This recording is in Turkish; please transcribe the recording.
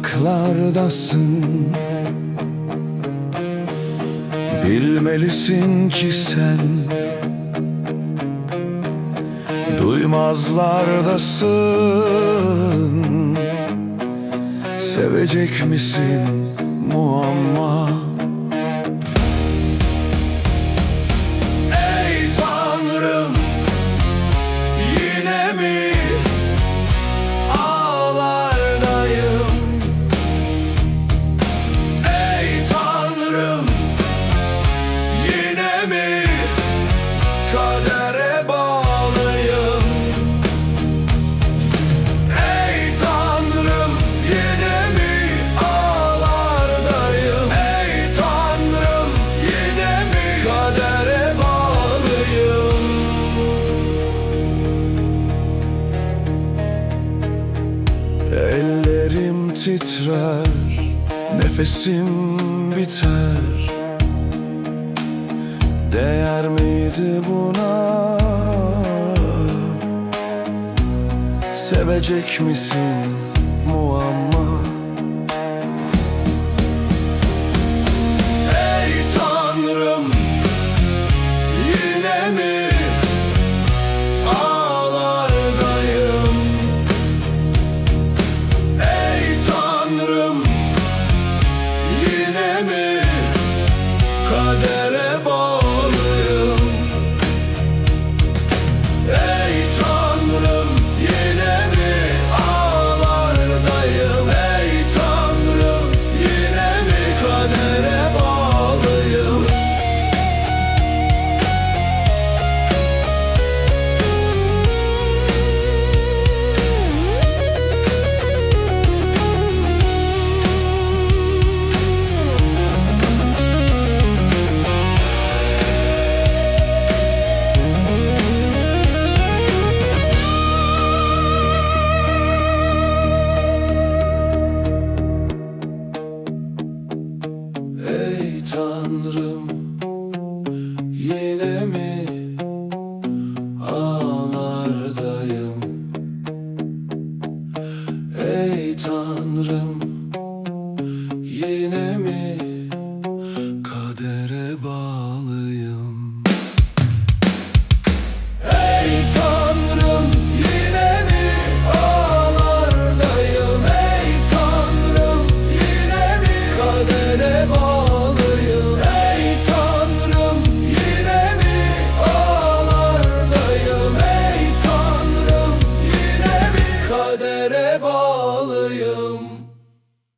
uzaklardasın Bilmelisin ki sen Duymazlardasın Sevecek misin muamma? titrer Nefesim biter. Değer miydi buna? Sevecek misin? tanrım Yine mi kadere bağlı?